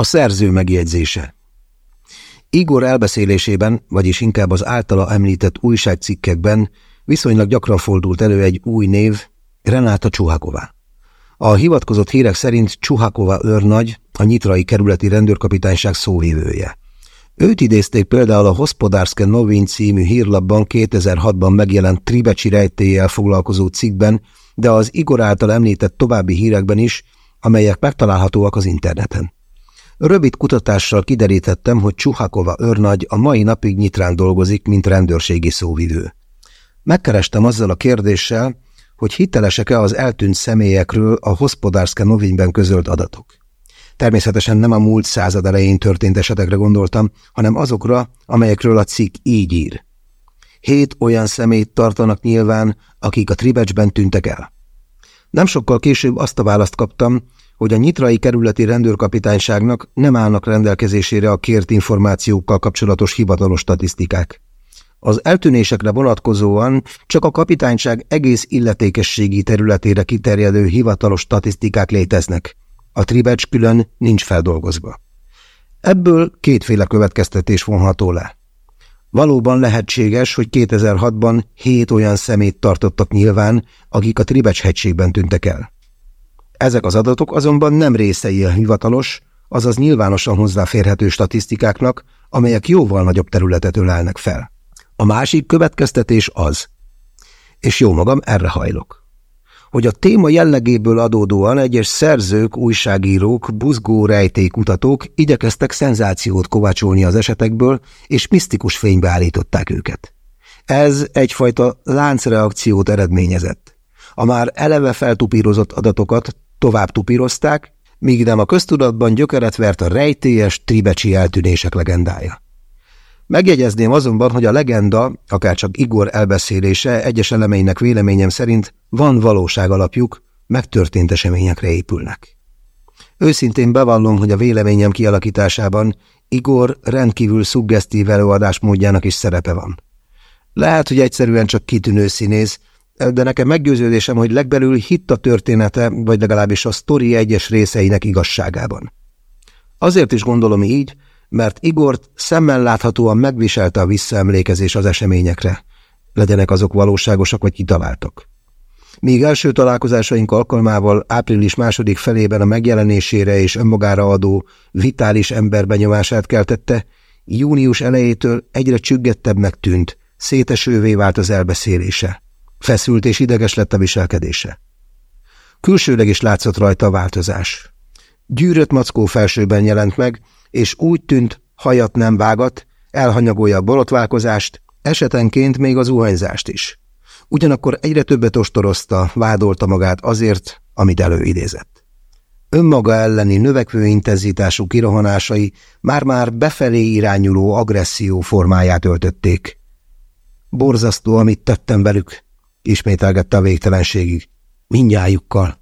A szerző megjegyzése Igor elbeszélésében, vagyis inkább az általa említett újságcikkekben viszonylag gyakran fordult elő egy új név, Renáta Csuhaková. A hivatkozott hírek szerint Csuhakova őrnagy, a nyitrai kerületi rendőrkapitányság szóvívője. Őt idézték például a Hospodárszke Novin című hírlapban 2006-ban megjelent Tribecsi rejtélyel foglalkozó cikkben, de az Igor által említett további hírekben is, amelyek megtalálhatóak az interneten. Rövid kutatással kiderítettem, hogy Csuhakova őrnagy a mai napig nyitrán dolgozik, mint rendőrségi szóvivő. Megkerestem azzal a kérdéssel, hogy hitelesek-e az eltűnt személyekről a Hospodárszke Novinben közölt adatok. Természetesen nem a múlt század elején történt esetekre gondoltam, hanem azokra, amelyekről a cikk így ír. Hét olyan személyt tartanak nyilván, akik a Tribecsben tűntek el. Nem sokkal később azt a választ kaptam, hogy a nyitrai kerületi rendőrkapitányságnak nem állnak rendelkezésére a kért információkkal kapcsolatos hivatalos statisztikák. Az eltűnésekre vonatkozóan csak a kapitányság egész illetékességi területére kiterjedő hivatalos statisztikák léteznek. A tribecs külön nincs feldolgozva. Ebből kétféle következtetés vonható le. Valóban lehetséges, hogy 2006-ban hét olyan szemét tartottak nyilván, akik a Tribecs hegységben tűntek el. Ezek az adatok azonban nem részei a hivatalos, azaz nyilvánosan hozzáférhető statisztikáknak, amelyek jóval nagyobb területet ölelnek fel. A másik következtetés az, és jó magam erre hajlok, hogy a téma jellegéből adódóan egyes szerzők, újságírók, buzgó rejtékutatók igyekeztek szenzációt kovácsolni az esetekből, és misztikus fénybe állították őket. Ez egyfajta láncreakciót eredményezett. A már eleve feltupírozott adatokat tovább tupírozták, míg nem a köztudatban gyökeret vert a rejtélyes tribecsi eltűnések legendája. Megjegyezném azonban, hogy a legenda, akárcsak Igor elbeszélése egyes elemeinek véleményem szerint van valóság alapjuk, megtörtént eseményekre épülnek. Őszintén bevallom, hogy a véleményem kialakításában Igor rendkívül szuggesztív előadásmódjának is szerepe van. Lehet, hogy egyszerűen csak kitűnő színész, de nekem meggyőződésem, hogy legbelül hitt a története, vagy legalábbis a sztori egyes részeinek igazságában. Azért is gondolom így, mert Igort szemmel láthatóan megviselte a visszaemlékezés az eseményekre, legyenek azok valóságosak vagy kitaláltak. Míg első találkozásaink alkalmával április második felében a megjelenésére és önmagára adó vitális emberbenyomását keltette, június elejétől egyre csüggettebbnek tűnt, szétesővé vált az elbeszélése. Feszült és ideges lett a viselkedése. Külsőleg is látszott rajta a változás. Gyűrött mackó felsőben jelent meg, és úgy tűnt, hajat nem vágat, elhanyagolja a borotválkozást, esetenként még az zuhanyzást is. Ugyanakkor egyre többet ostorozta, vádolta magát azért, amit előidézett. Önmaga elleni növekvő intenzitású kirohanásai már-már befelé irányuló agresszió formáját öltötték. Borzasztó, amit tettem velük, ismételgette a végtelenségig. Mindjájukkal.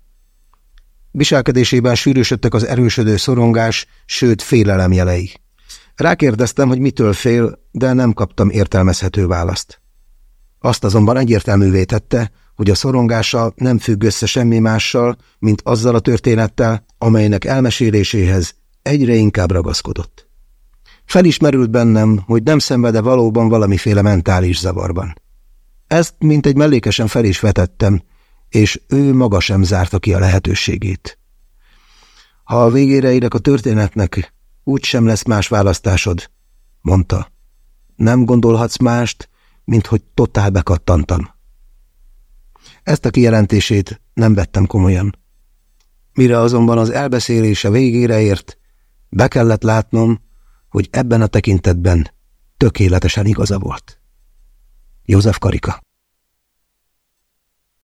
Viselkedésében sűrűsödtek az erősödő szorongás, sőt félelem jelei. Rákérdeztem, hogy mitől fél, de nem kaptam értelmezhető választ. Azt azonban egyértelművé tette, hogy a szorongása nem függ össze semmi mással, mint azzal a történettel, amelynek elmeséléséhez egyre inkább ragaszkodott. Felismerült bennem, hogy nem szenvede valóban valamiféle mentális zavarban. Ezt mint egy mellékesen fel is vetettem, és ő maga sem zárta ki a lehetőségét. Ha a végére érek a történetnek, úgy sem lesz más választásod, mondta. Nem gondolhatsz mást, mint hogy totál bekattantam. Ezt a kijelentését nem vettem komolyan. Mire azonban az elbeszélése végére ért, be kellett látnom, hogy ebben a tekintetben tökéletesen igaza volt. Józef Karika.